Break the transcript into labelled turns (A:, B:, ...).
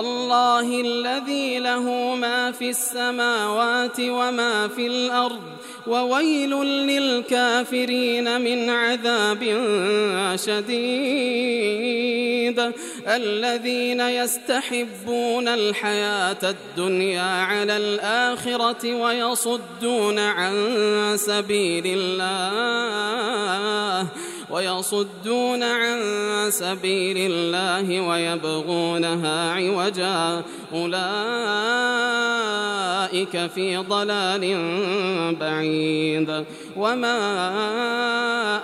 A: الله الذي له ما في السماوات وما في الأرض وويل للكافرين من عذاب شديد. الذين يستحبون الحياة الدنيا على الآخرة ويصدون عن سبيل الله ويصدون عن سبيل الله ويبغونها عوجا أولئك في ضلال بعيد وما